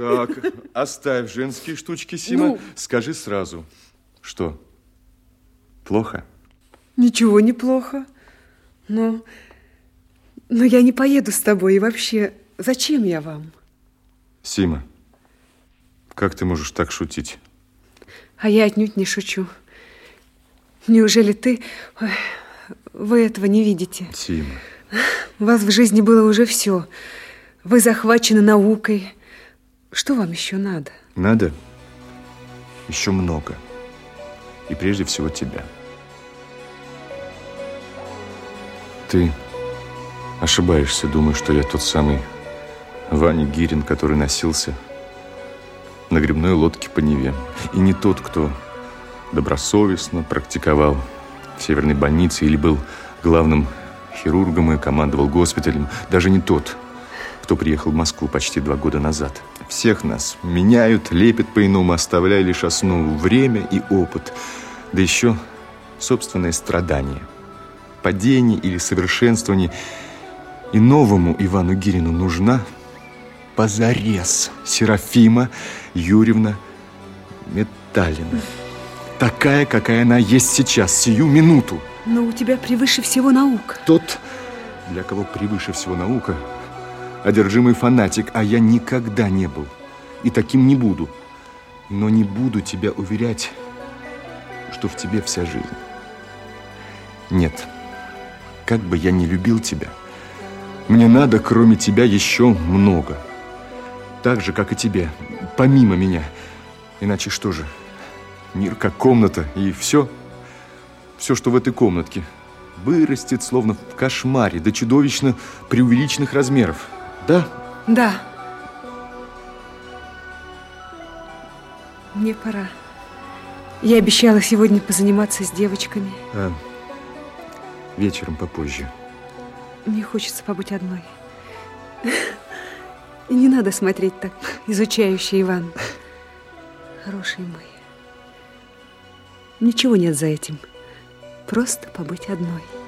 Так, оставь женские штучки, Сима. Ну? Скажи сразу, что, плохо? Ничего неплохо. Но, но я не поеду с тобой. И вообще, зачем я вам? Сима, как ты можешь так шутить? А я отнюдь не шучу. Неужели ты... Ой, вы этого не видите? Сима. У вас в жизни было уже все. Вы захвачены наукой. Что вам еще надо? Надо еще много. И прежде всего тебя. Ты ошибаешься, думая, что я тот самый Ваня Гирин, который носился на грибной лодке по Неве. И не тот, кто добросовестно практиковал в Северной больнице или был главным хирургом и командовал госпиталем. Даже не тот, кто приехал в Москву почти два года назад. Всех нас меняют, лепят по-иному, оставляя лишь основу время и опыт. Да еще собственное страдание. Падение или совершенствование. И новому Ивану Гирину нужна позарез Серафима Юрьевна Металлина. Такая, какая она есть сейчас, сию минуту. Но у тебя превыше всего наука. Тот, для кого превыше всего наука, одержимый фанатик, а я никогда не был. И таким не буду. Но не буду тебя уверять, что в тебе вся жизнь. Нет, как бы я ни любил тебя, мне надо, кроме тебя, еще много. Так же, как и тебе, помимо меня. Иначе что же? Мир как комната, и все. Все, что в этой комнатке, вырастет, словно в кошмаре, до чудовищно преувеличенных размеров. Да? Да. Мне пора. Я обещала сегодня позаниматься с девочками. А, вечером попозже. Мне хочется побыть одной. И не надо смотреть так изучающе, Иван. Хороший мой. Ничего нет за этим. Просто побыть одной.